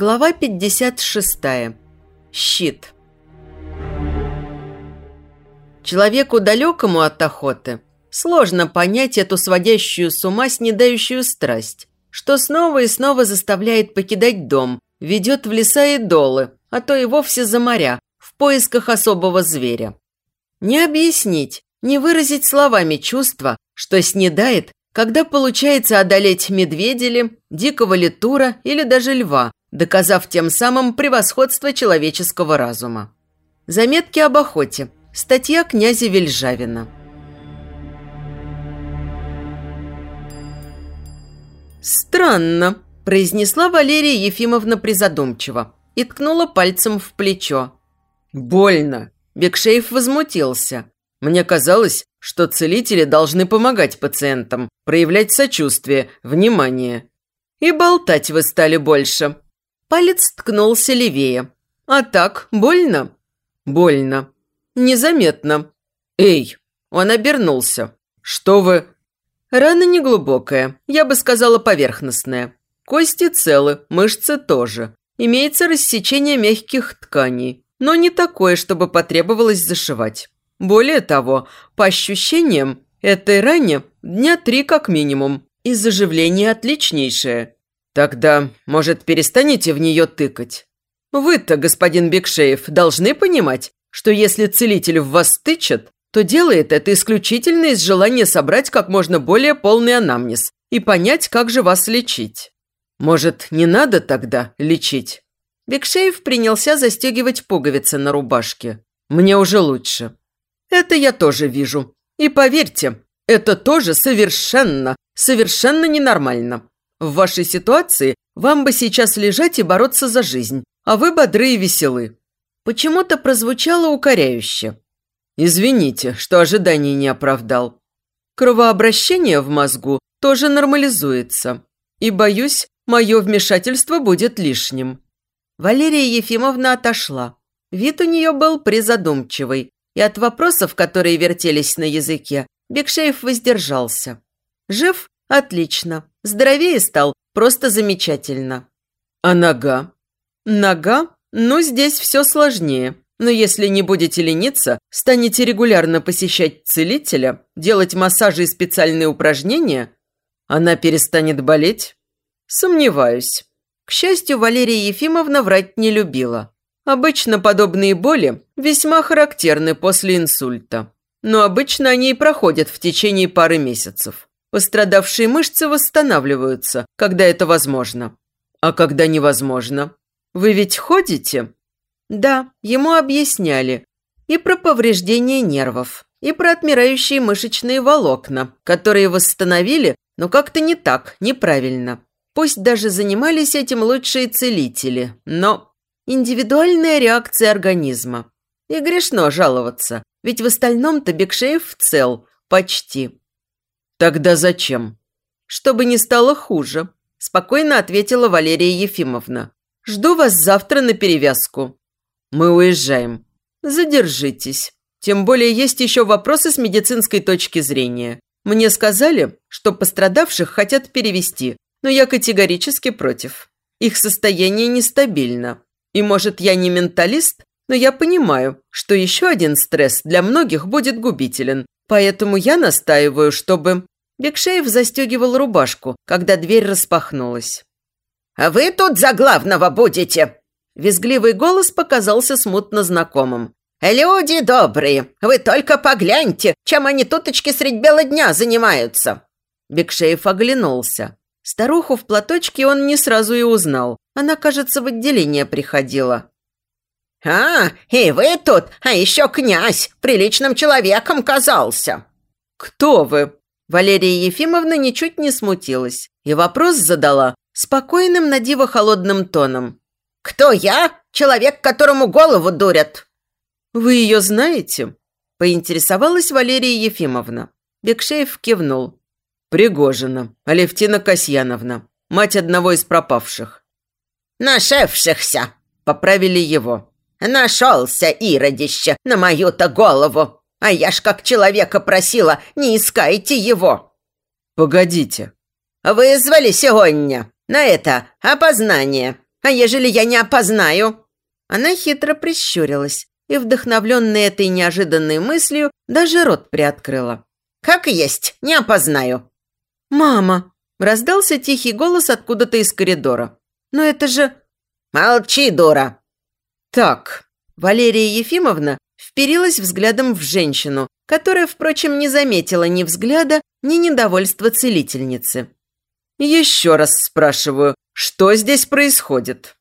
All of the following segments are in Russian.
Глава 56. Щит. Человеку далекому от охоты сложно понять эту сводящую с ума снедающую страсть, что снова и снова заставляет покидать дом, ведет в леса и долы, а то и вовсе за моря, в поисках особого зверя. Не объяснить, не выразить словами чувства, что снедает, когда получается одолеть медведя дикого литура или даже льва, доказав тем самым превосходство человеческого разума. Заметки об охоте. Статья князя Вельжавина. «Странно», – произнесла Валерия Ефимовна призадумчиво и ткнула пальцем в плечо. «Больно!» – Бекшеев возмутился. «Мне казалось, что целители должны помогать пациентам, проявлять сочувствие, внимание. И болтать вы стали больше». Палец ткнулся левее. «А так, больно?» «Больно. Незаметно». «Эй!» Он обернулся. «Что вы...» Рана неглубокая, я бы сказала поверхностная. Кости целы, мышцы тоже. Имеется рассечение мягких тканей, но не такое, чтобы потребовалось зашивать. Более того, по ощущениям, этой ране дня три как минимум, и заживление отличнейшее. Тогда, может, перестанете в нее тыкать? Вы-то, господин Бекшеев, должны понимать, что если целитель в вас тычет, то делает это исключительно из желания собрать как можно более полный анамнез и понять, как же вас лечить. Может, не надо тогда лечить? Бекшеев принялся застегивать пуговицы на рубашке. Мне уже лучше. Это я тоже вижу. И поверьте, это тоже совершенно, совершенно ненормально. В вашей ситуации вам бы сейчас лежать и бороться за жизнь, а вы бодры и веселы. Почему-то прозвучало укоряюще. Извините, что ожиданий не оправдал. Кровообращение в мозгу тоже нормализуется. И, боюсь, мое вмешательство будет лишним. Валерия Ефимовна отошла. Вид у нее был призадумчивый, и от вопросов, которые вертелись на языке, Бекшеев воздержался. Жив? Отлично. Здоровее стал? Просто замечательно. А нога? Нога? Ну, здесь все сложнее. Но если не будете лениться, станете регулярно посещать целителя, делать массажи и специальные упражнения, она перестанет болеть? Сомневаюсь. К счастью, Валерия Ефимовна врать не любила. Обычно подобные боли весьма характерны после инсульта. Но обычно они и проходят в течение пары месяцев. Пострадавшие мышцы восстанавливаются, когда это возможно. А когда невозможно? Вы ведь ходите? Да, ему объясняли. И про повреждение нервов, и про отмирающие мышечные волокна, которые восстановили, но как-то не так, неправильно. Пусть даже занимались этим лучшие целители, но Индивидуальная реакция организма. И грешно жаловаться, ведь в остальном-то Бекшеев цел, почти. Тогда зачем? Чтобы не стало хуже, спокойно ответила Валерия Ефимовна. Жду вас завтра на перевязку. Мы уезжаем. Задержитесь. Тем более есть еще вопросы с медицинской точки зрения. Мне сказали, что пострадавших хотят перевести, но я категорически против. Их состояние нестабильно. И может, я не менталист, но я понимаю, что еще один стресс для многих будет губителен. Поэтому я настаиваю, чтобы...» Бекшеев застегивал рубашку, когда дверь распахнулась. «А вы тут за главного будете!» Визгливый голос показался смутно знакомым. «Люди добрые, вы только погляньте, чем они туточки средь бела дня занимаются!» Бекшеев оглянулся. Старуху в платочке он не сразу и узнал. Она, кажется, в отделение приходила. «А, и вы тут, а еще князь, приличным человеком казался!» «Кто вы?» Валерия Ефимовна ничуть не смутилась и вопрос задала спокойным, надиво холодным тоном. «Кто я? Человек, которому голову дурят!» «Вы ее знаете?» – поинтересовалась Валерия Ефимовна. Бекшеев кивнул. «Пригожина, Алевтина Касьяновна, мать одного из пропавших». «Нашевшихся!» – поправили его. «Нашелся, иродище, на мою-то голову! А я ж как человека просила, не искайте его!» «Погодите!» «Вызвали сегодня на это опознание. А ежели я не опознаю?» Она хитро прищурилась и, вдохновленная этой неожиданной мыслью, даже рот приоткрыла. «Как есть, не опознаю». «Мама!» – раздался тихий голос откуда-то из коридора. «Но это же...» «Молчи, дура!» «Так...» Валерия Ефимовна вперилась взглядом в женщину, которая, впрочем, не заметила ни взгляда, ни недовольства целительницы. «Еще раз спрашиваю, что здесь происходит?»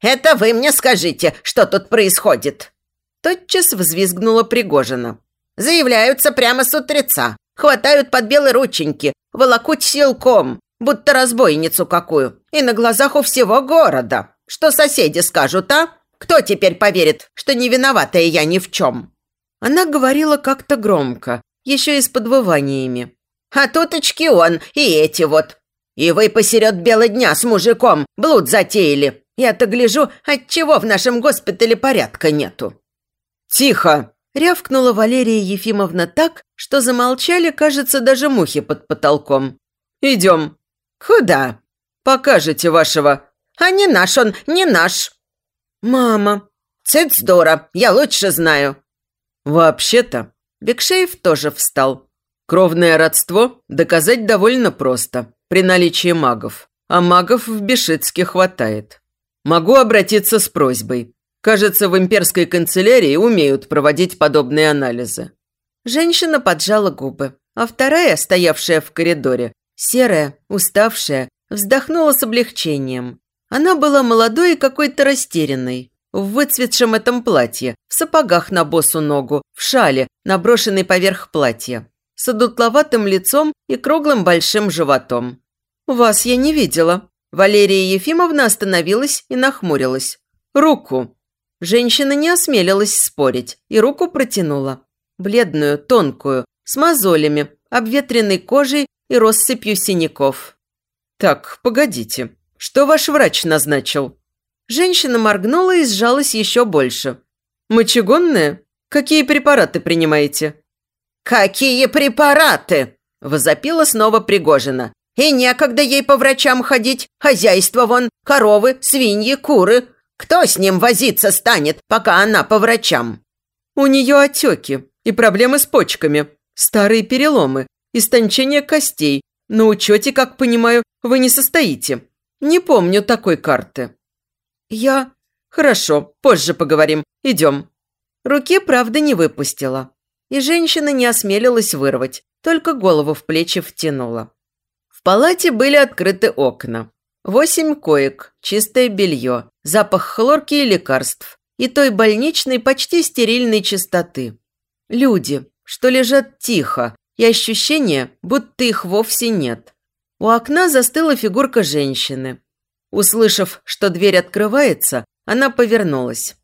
«Это вы мне скажите, что тут происходит?» Тотчас взвизгнула Пригожина. «Заявляются прямо с утреца. Хватают под белые рученьки, волокут силком, будто разбойницу какую. И на глазах у всего города. Что соседи скажут, а? Кто теперь поверит, что не виноватая я ни в чем?» Она говорила как-то громко, еще и с подвываниями. «А туточки он и эти вот. И вы посеред бела дня с мужиком блуд затеяли. Я-то гляжу, отчего в нашем госпитале порядка нету». «Тихо!» – рявкнула Валерия Ефимовна так, что замолчали, кажется, даже мухи под потолком. «Идем». «Куда?» «Покажете вашего». «А не наш он, не наш». «Мама». «Цыц, Дора, я лучше знаю». «Вообще-то...» Бекшеев тоже встал. «Кровное родство доказать довольно просто, при наличии магов. А магов в Бешицке хватает. Могу обратиться с просьбой. Кажется, в имперской канцелярии умеют проводить подобные анализы». Женщина поджала губы, а вторая, стоявшая в коридоре, серая, уставшая, вздохнула с облегчением. Она была молодой и какой-то растерянной, в выцветшем этом платье, в сапогах на босу ногу, в шале, наброшенной поверх платья, с одутловатым лицом и круглым большим животом. «Вас я не видела», Валерия Ефимовна остановилась и нахмурилась. «Руку!» Женщина не осмелилась спорить и руку протянула. Бледную, тонкую, с мозолями, обветренной кожей и россыпью синяков. «Так, погодите. Что ваш врач назначил?» Женщина моргнула и сжалась еще больше. «Мочегонная? Какие препараты принимаете?» «Какие препараты?» – возопила снова Пригожина. И некогда ей по врачам ходить. Хозяйство вон, коровы, свиньи, куры. Кто с ним возиться станет, пока она по врачам? У нее отеки и проблемы с почками, старые переломы, истончение костей. На учете, как понимаю, вы не состоите. Не помню такой карты. Я... Хорошо, позже поговорим. Идем. Руки, правда, не выпустила. И женщина не осмелилась вырвать, только голову в плечи втянула палате были открыты окна. Восемь коек, чистое белье, запах хлорки и лекарств. И той больничной почти стерильной чистоты. Люди, что лежат тихо, и ощущение, будто их вовсе нет. У окна застыла фигурка женщины. Услышав, что дверь открывается, она повернулась.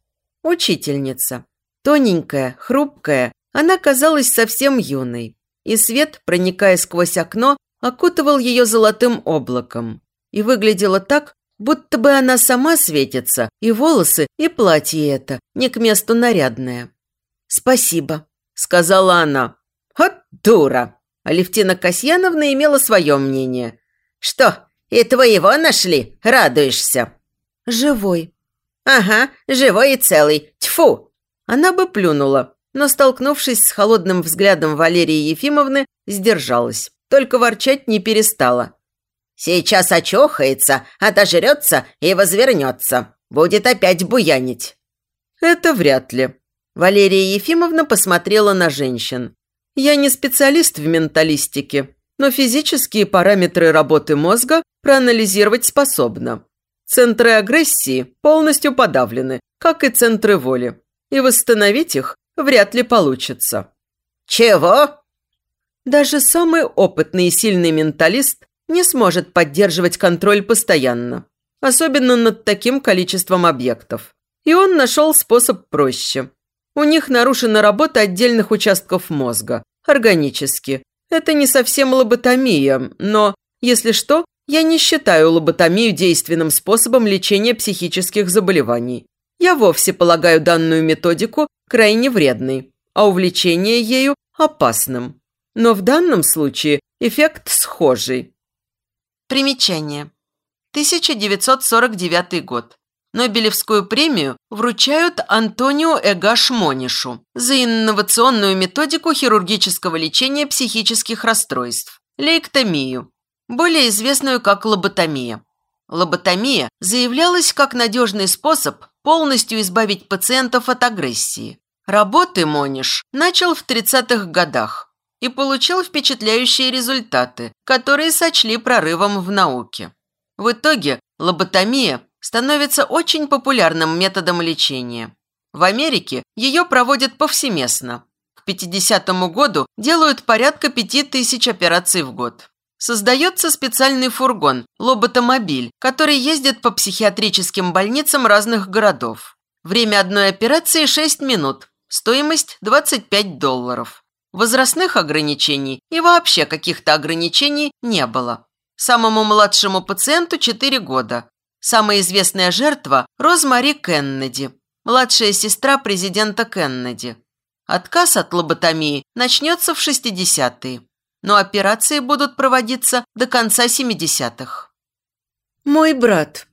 Учительница. Тоненькая, хрупкая, она казалась совсем юной. И свет, проникая сквозь окно, окутывал ее золотым облаком. И выглядела так, будто бы она сама светится, и волосы, и платье это, не к месту нарядное. «Спасибо», – сказала она. «Вот дура!» Алевтина Касьяновна имела свое мнение. «Что, и твоего нашли? Радуешься?» «Живой». «Ага, живой и целый. Тьфу!» Она бы плюнула, но, столкнувшись с холодным взглядом Валерии Ефимовны, сдержалась только ворчать не перестала. «Сейчас очухается, отожрется и возвернется. Будет опять буянить». «Это вряд ли». Валерия Ефимовна посмотрела на женщин. «Я не специалист в менталистике, но физические параметры работы мозга проанализировать способна. Центры агрессии полностью подавлены, как и центры воли, и восстановить их вряд ли получится». «Чего?» Даже самый опытный и сильный менталист не сможет поддерживать контроль постоянно, особенно над таким количеством объектов. И он нашел способ проще. У них нарушена работа отдельных участков мозга, органически. Это не совсем лоботомия, но, если что, я не считаю лоботомию действенным способом лечения психических заболеваний. Я вовсе полагаю данную методику крайне вредной, а увлечение ею опасным. Но в данном случае эффект схожий. Примечание. 1949 год. Нобелевскую премию вручают Антонио Эгаш Монишу за инновационную методику хирургического лечения психических расстройств – лейктомию, более известную как лоботомия. Лоботомия заявлялась как надежный способ полностью избавить пациентов от агрессии. Работы Мониш начал в 30-х годах и получил впечатляющие результаты, которые сочли прорывом в науке. В итоге лоботомия становится очень популярным методом лечения. В Америке ее проводят повсеместно. К 50 году делают порядка 5000 операций в год. Создается специальный фургон – лоботомобиль, который ездит по психиатрическим больницам разных городов. Время одной операции – 6 минут, стоимость – 25 долларов. Возрастных ограничений и вообще каких-то ограничений не было. Самому младшему пациенту 4 года, Самая известная жертва – Розмари Кеннеди, младшая сестра президента Кеннеди. Отказ от лоботомии начнется в 60-е, но операции будут проводиться до конца 70-х. «Мой брат.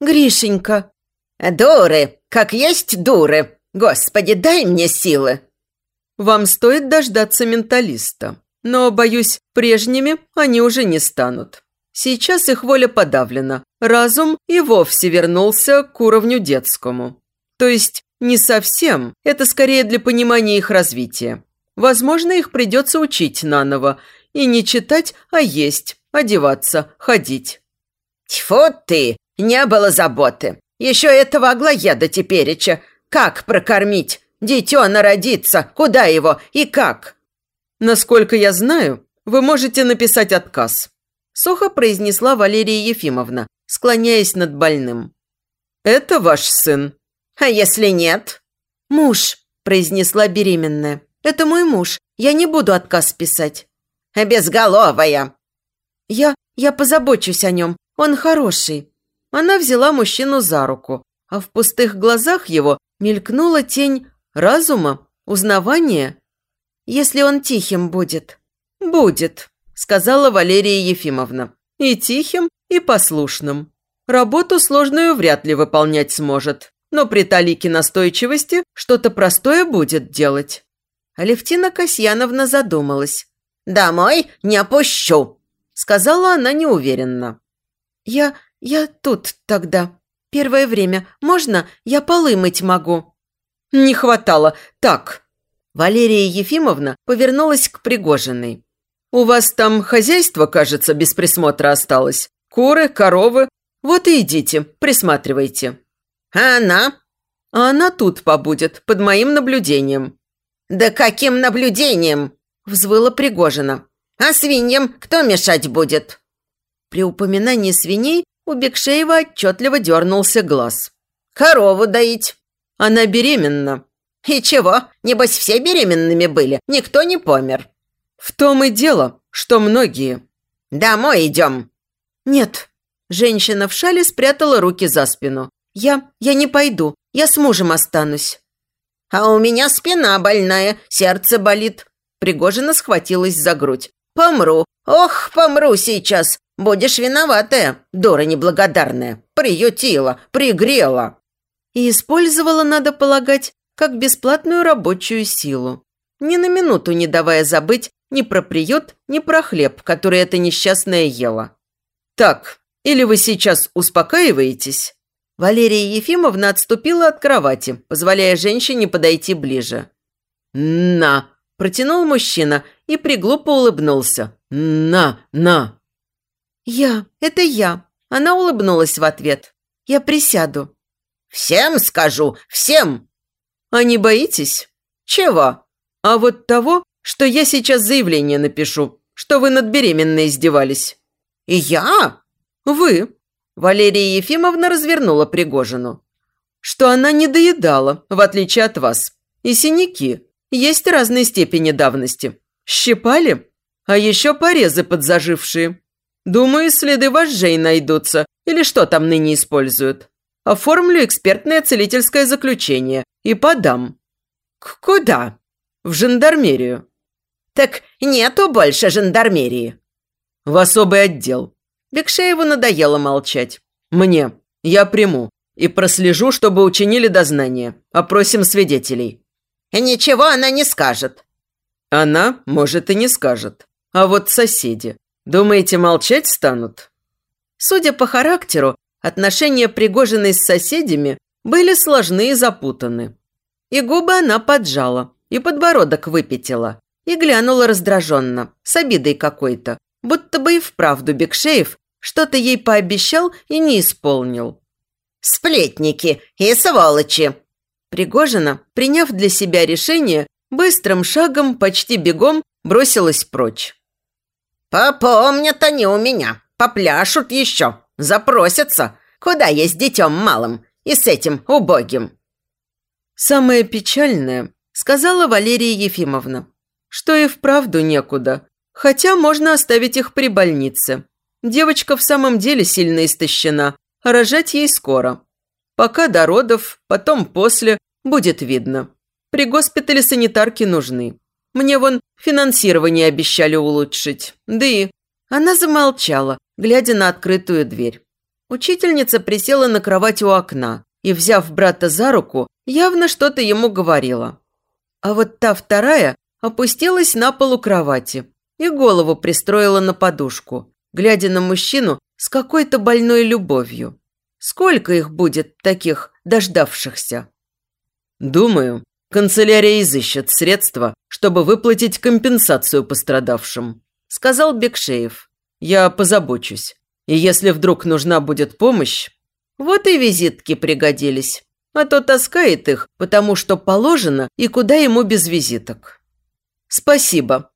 Гришенька». «Дуры! Как есть дуры! Господи, дай мне силы!» «Вам стоит дождаться менталиста, но, боюсь, прежними они уже не станут. Сейчас их воля подавлена, разум и вовсе вернулся к уровню детскому. То есть не совсем, это скорее для понимания их развития. Возможно, их придется учить наново. И не читать, а есть, одеваться, ходить. Тьфу ты, не было заботы. Еще этого аглоеда тепереча. Как прокормить? Дитё народится, куда его и как? Насколько я знаю, вы можете написать отказ. Сухо произнесла Валерия Ефимовна, склоняясь над больным. «Это ваш сын?» «А если нет?» «Муж», – произнесла беременная. «Это мой муж. Я не буду отказ писать». «Безголовая!» «Я... я позабочусь о нем. Он хороший». Она взяла мужчину за руку, а в пустых глазах его мелькнула тень разума, узнавания. «Если он тихим будет». «Будет», сказала Валерия Ефимовна. «И тихим, и послушным. Работу сложную вряд ли выполнять сможет, но при талике настойчивости что-то простое будет делать». Алевтина Касьяновна задумалась. «Домой не опущу», – сказала она неуверенно. «Я... я тут тогда. Первое время. Можно? Я полы мыть могу». «Не хватало. Так». Валерия Ефимовна повернулась к Пригожиной. У вас там хозяйство, кажется, без присмотра осталось. Куры, коровы. Вот и идите, присматривайте». «А она?» «А она тут побудет, под моим наблюдением». «Да каким наблюдением?» – взвыла Пригожина. «А свиньям кто мешать будет?» При упоминании свиней у Бекшеева отчетливо дернулся глаз. «Корову доить». «Она беременна». «И чего? Небось, все беременными были, никто не помер». В том и дело, что многие. Домой идем. Нет. Женщина в шале спрятала руки за спину. Я... я не пойду. Я с мужем останусь. А у меня спина больная, сердце болит. Пригожина схватилась за грудь. Помру. Ох, помру сейчас. Будешь виноватая, дура неблагодарная. Приютила, пригрела. И использовала, надо полагать, как бесплатную рабочую силу. Ни на минуту не давая забыть ни про приют, ни про хлеб, который эта несчастная ела. «Так, или вы сейчас успокаиваетесь?» Валерия Ефимовна отступила от кровати, позволяя женщине подойти ближе. «На!» – протянул мужчина и приглупо улыбнулся. «На! На!» «Я! Это я!» Она улыбнулась в ответ. «Я присяду». «Всем скажу! Всем!» «А не боитесь?» «Чего?» «А вот того, что я сейчас заявление напишу, что вы над беременной издевались». «И я?» «Вы». Валерия Ефимовна развернула Пригожину. «Что она не доедала, в отличие от вас. И синяки. Есть разной степени давности. Щипали? А еще порезы подзажившие. Думаю, следы вожжей найдутся, или что там ныне используют. Оформлю экспертное целительское заключение и подам». К «Куда?» «В жандармерию». «Так нету больше жандармерии». «В особый отдел». Бекшееву надоело молчать. «Мне. Я приму. И прослежу, чтобы учинили дознание. Опросим свидетелей». «Ничего она не скажет». «Она, может, и не скажет. А вот соседи. Думаете, молчать станут?» Судя по характеру, отношения Пригожиной с соседями были сложны и запутаны. И губы она поджала, и подбородок выпятила, и глянула раздраженно, с обидой какой-то, будто бы и вправду Бекшеев что-то ей пообещал и не исполнил. «Сплетники и сволочи!» Пригожина, приняв для себя решение, быстрым шагом, почти бегом, бросилась прочь. «Попомнят они у меня, попляшут еще, запросятся, куда я с детем малым и с этим убогим». «Самое печальное», – сказала Валерия Ефимовна, – «что и вправду некуда, хотя можно оставить их при больнице. Девочка в самом деле сильно истощена, а рожать ей скоро. Пока до родов, потом после, будет видно. При госпитале санитарки нужны. Мне вон финансирование обещали улучшить. Да и... Она замолчала, глядя на открытую дверь. Учительница присела на кровать у окна и, взяв брата за руку, явно что-то ему говорила. А вот та вторая опустилась на полу кровати и голову пристроила на подушку, глядя на мужчину с какой-то больной любовью. Сколько их будет, таких дождавшихся? Думаю, канцелярия изыщет средства, чтобы выплатить компенсацию пострадавшим, сказал Бекшеев. Я позабочусь. И если вдруг нужна будет помощь, вот и визитки пригодились. А то таскает их, потому что положено и куда ему без визиток. Спасибо,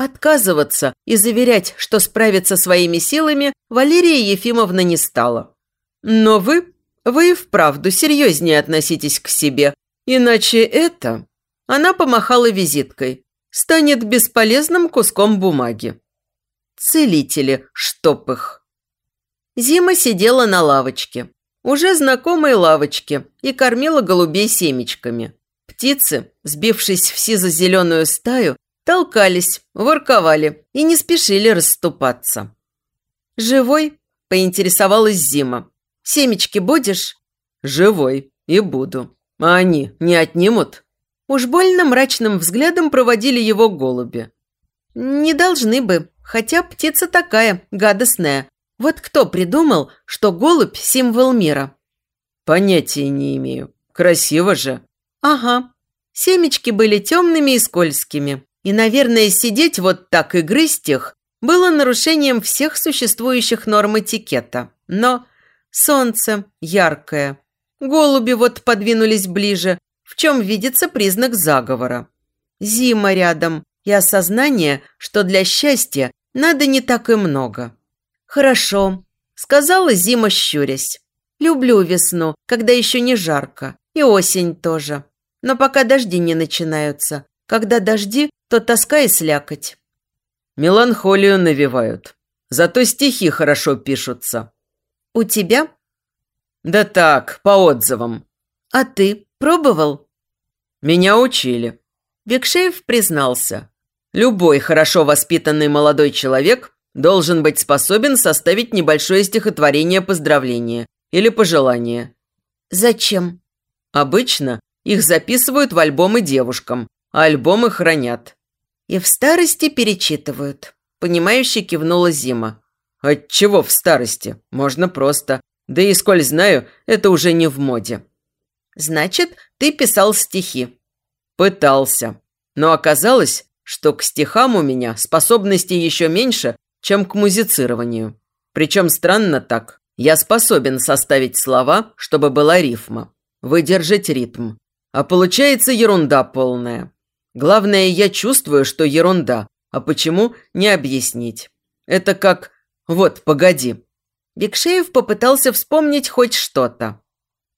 Отказываться и заверять, что справится своими силами, Валерия Ефимовна не стала. Но вы, вы и вправду серьезнее относитесь к себе, иначе это... Она помахала визиткой. Станет бесполезным куском бумаги. Целители, чтоб их. Зима сидела на лавочке, уже знакомой лавочке, и кормила голубей семечками. Птицы, сбившись в сизо-зеленую стаю, Толкались, ворковали и не спешили расступаться. «Живой?» – поинтересовалась Зима. «Семечки будешь?» «Живой. И буду. А они не отнимут?» Уж больно мрачным взглядом проводили его голуби. «Не должны бы, хотя птица такая, гадостная. Вот кто придумал, что голубь – символ мира?» «Понятия не имею. Красиво же». «Ага. Семечки были темными и скользкими. И, наверное, сидеть вот так и грызть их было нарушением всех существующих норм этикета. Но солнце яркое. Голуби вот подвинулись ближе, в чем видится признак заговора. Зима рядом и осознание, что для счастья надо не так и много. «Хорошо», – сказала Зима, щурясь. «Люблю весну, когда еще не жарко, и осень тоже. Но пока дожди не начинаются. Когда дожди, то тоска и слякоть. Меланхолию навевают. Зато стихи хорошо пишутся. У тебя? Да так, по отзывам. А ты пробовал? Меня учили. Бекшеев признался. Любой хорошо воспитанный молодой человек должен быть способен составить небольшое стихотворение поздравления или пожелания. Зачем? Обычно их записывают в альбомы девушкам, а альбомы хранят. И в старости перечитывают. Понимающе кивнула Зима. Отчего в старости? Можно просто. Да и сколь знаю, это уже не в моде. Значит, ты писал стихи. Пытался. Но оказалось, что к стихам у меня способности еще меньше, чем к музицированию. Причем странно так. Я способен составить слова, чтобы была рифма. Выдержать ритм. А получается ерунда полная. Главное, я чувствую, что ерунда. А почему, не объяснить. Это как... Вот, погоди. Бекшеев попытался вспомнить хоть что-то.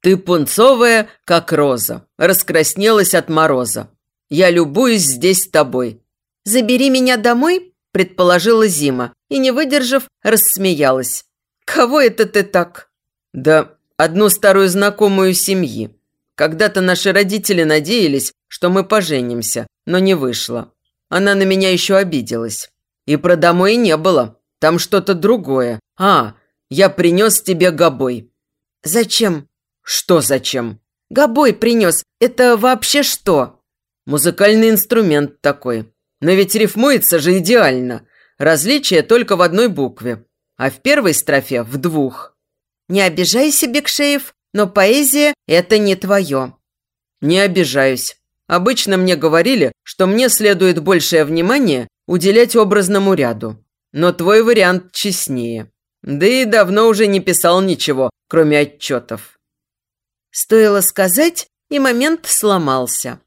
Ты пунцовая, как роза. Раскраснелась от мороза. Я любуюсь здесь тобой. Забери меня домой, предположила Зима. И, не выдержав, рассмеялась. Кого это ты так? Да одну старую знакомую семьи. Когда-то наши родители надеялись, что мы поженимся, но не вышло. Она на меня еще обиделась. И про домой не было. Там что-то другое. А, я принес тебе гобой». «Зачем?» Что зачем? Гобой принес. Это вообще что? Музыкальный инструмент такой. Но ведь рифмуется же идеально. Различие только в одной букве, а в первой строфе в двух. Не обижайся, Бекшеев, но поэзия – это не твое. Не обижаюсь. Обычно мне говорили, что мне следует большее внимание уделять образному ряду. Но твой вариант честнее. Да и давно уже не писал ничего, кроме отчетов. Стоило сказать, и момент сломался.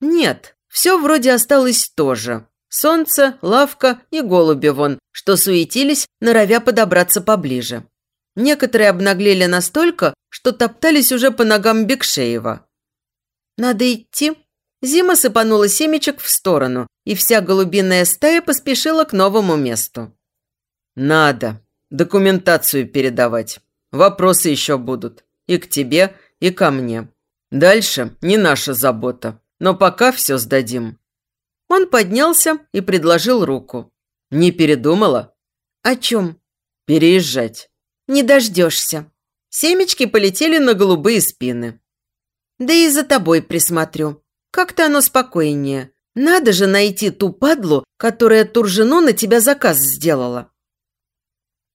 Нет, все вроде осталось то же. Солнце, лавка и голуби вон, что суетились, норовя подобраться поближе. Некоторые обнаглели настолько, что топтались уже по ногам Бекшеева. «Надо идти?» Зима сыпанула семечек в сторону, и вся голубиная стая поспешила к новому месту. «Надо документацию передавать. Вопросы еще будут. И к тебе, и ко мне. Дальше не наша забота, но пока все сдадим». Он поднялся и предложил руку. «Не передумала?» «О чем?» «Переезжать». «Не дождешься». Семечки полетели на голубые спины. «Да и за тобой присмотрю. Как-то оно спокойнее. Надо же найти ту падлу, которая Туржину на тебя заказ сделала».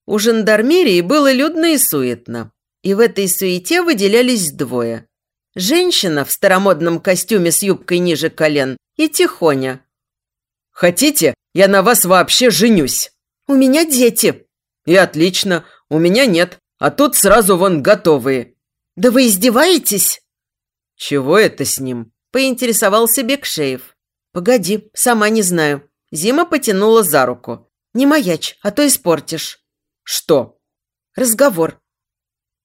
У жандармерии было людно и суетно. И в этой суете выделялись двое. Женщина в старомодном костюме с юбкой ниже колен и Тихоня. «Хотите, я на вас вообще женюсь?» «У меня дети». «И отлично, у меня нет, а тут сразу вон готовые». «Да вы издеваетесь?» «Чего это с ним?» – поинтересовался Бекшеев. «Погоди, сама не знаю». Зима потянула за руку. «Не маячь, а то испортишь». «Что?» «Разговор».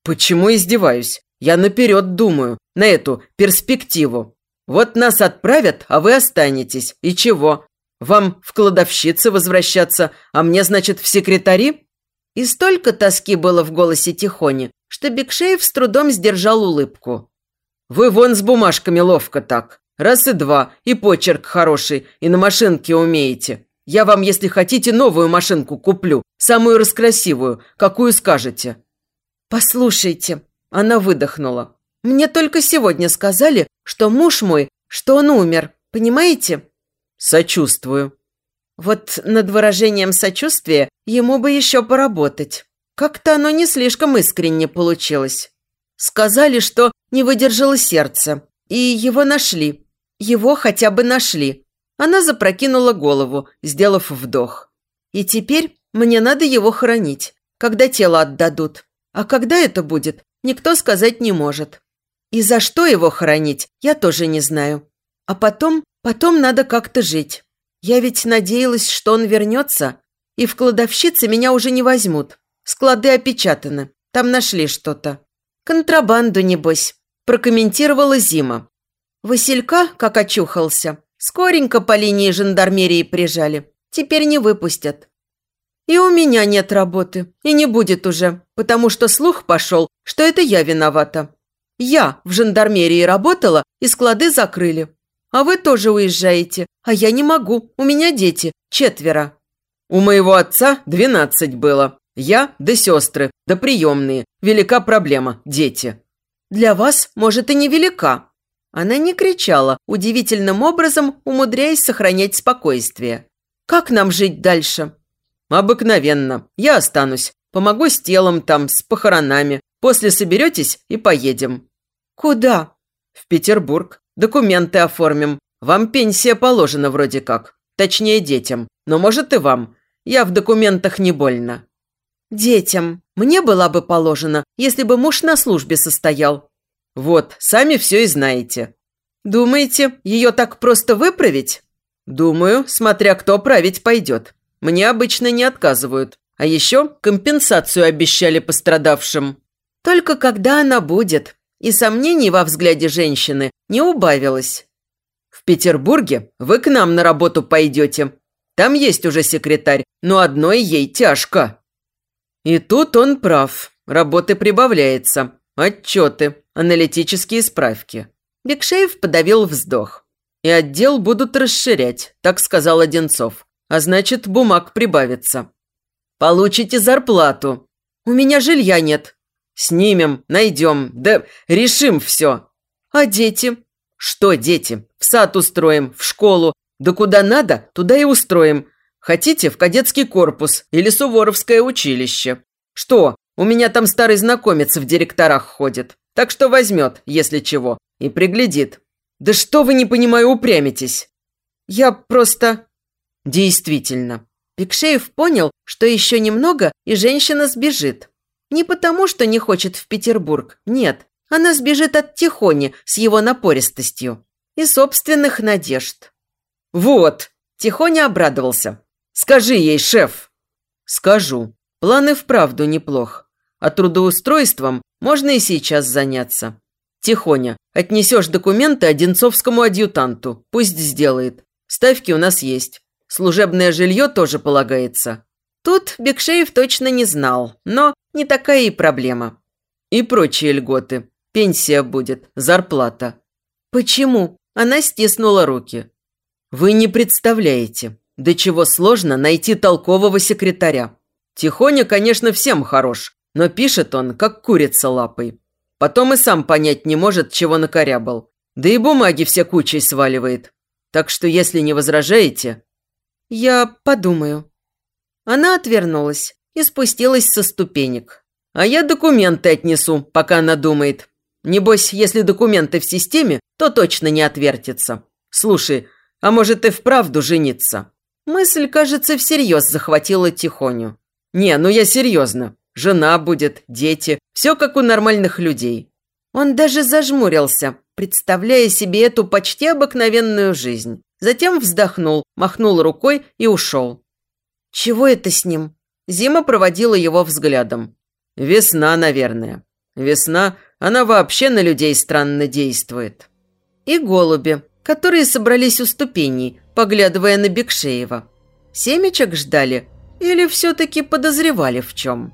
«Почему издеваюсь? Я наперед думаю, на эту перспективу. Вот нас отправят, а вы останетесь. И чего? Вам в кладовщицы возвращаться, а мне, значит, в секретари?» И столько тоски было в голосе Тихони, что Бекшеев с трудом сдержал улыбку. «Вы вон с бумажками ловко так. Раз и два, и почерк хороший, и на машинке умеете. Я вам, если хотите, новую машинку куплю, самую раскрасивую, какую скажете». «Послушайте», – она выдохнула. «Мне только сегодня сказали, что муж мой, что он умер, понимаете?» «Сочувствую». Вот над выражением сочувствия ему бы еще поработать. Как-то оно не слишком искренне получилось. Сказали, что не выдержало сердце, и его нашли. Его хотя бы нашли. Она запрокинула голову, сделав вдох. И теперь мне надо его хоронить, когда тело отдадут. А когда это будет, никто сказать не может. И за что его хоронить, я тоже не знаю. А потом, потом надо как-то жить. Я ведь надеялась, что он вернется, и в кладовщице меня уже не возьмут. Склады опечатаны, там нашли что-то. Контрабанду, небось, прокомментировала Зима. Василька, как очухался, скоренько по линии жандармерии прижали. Теперь не выпустят. И у меня нет работы, и не будет уже, потому что слух пошел, что это я виновата. Я в жандармерии работала, и склады закрыли. А вы тоже уезжаете. А я не могу. У меня дети. Четверо». «У моего отца двенадцать было. Я да сестры, да приемные. Велика проблема. Дети». «Для вас, может, и не велика». Она не кричала, удивительным образом умудряясь сохранять спокойствие. «Как нам жить дальше?» «Обыкновенно. Я останусь. Помогу с телом там, с похоронами. После соберетесь и поедем». «Куда?» «В Петербург. Документы оформим. Вам пенсия положена вроде как. Точнее, детям. Но может и вам. Я в документах не больно». «Детям. Мне была бы положена, если бы муж на службе состоял». «Вот, сами все и знаете». «Думаете, ее так просто выправить?» «Думаю, смотря кто править пойдет. Мне обычно не отказывают. А еще компенсацию обещали пострадавшим». «Только когда она будет?» и сомнений во взгляде женщины не убавилось. «В Петербурге вы к нам на работу пойдете. Там есть уже секретарь, но одной ей тяжко». И тут он прав. Работы прибавляется. Отчеты, аналитические справки. Бекшеев подавил вздох. И отдел будут расширять, так сказал Одинцов. А значит, бумаг прибавится. Получите зарплату. У меня жилья нет. Снимем, найдем, да решим все. А дети? Что дети? В сад устроим, в школу. Да куда надо, туда и устроим. Хотите, в кадетский корпус или Суворовское училище. Что, у меня там старый знакомец в директорах ходит. Так что возьмет, если чего, и приглядит. Да что вы, не понимаю, упрямитесь? Я просто... Действительно. Пикшеев понял, что еще немного, и женщина сбежит. Не потому, что не хочет в Петербург, нет. Она сбежит от Тихони с его напористостью и собственных надежд. «Вот!» – Тихоня обрадовался. «Скажи ей, шеф!» «Скажу. План и вправду неплох. А трудоустройством можно и сейчас заняться. Тихоня, отнесешь документы Одинцовскому адъютанту. Пусть сделает. Ставки у нас есть. Служебное жилье тоже полагается. Тут Бекшеев точно не знал, но не такая и проблема. И прочие льготы. Пенсия будет, зарплата. Почему? Она стиснула руки. Вы не представляете, до чего сложно найти толкового секретаря. Тихоня, конечно, всем хорош, но пишет он, как курица лапой. Потом и сам понять не может, чего накорябал. Да и бумаги все кучей сваливает. Так что, если не возражаете... Я подумаю. Она отвернулась и спустилась со ступенек. А я документы отнесу, пока она думает. Небось, если документы в системе, то точно не отвертится. Слушай, а может и вправду жениться? Мысль, кажется, всерьез захватила Тихоню. Не, ну я серьезно. Жена будет, дети, все как у нормальных людей. Он даже зажмурился, представляя себе эту почти обыкновенную жизнь. Затем вздохнул, махнул рукой и ушел. «Чего это с ним?» Зима проводила его взглядом. «Весна, наверное. Весна, она вообще на людей странно действует». И голуби, которые собрались у ступеней, поглядывая на Бекшеева. Семечек ждали или все-таки подозревали в чем?»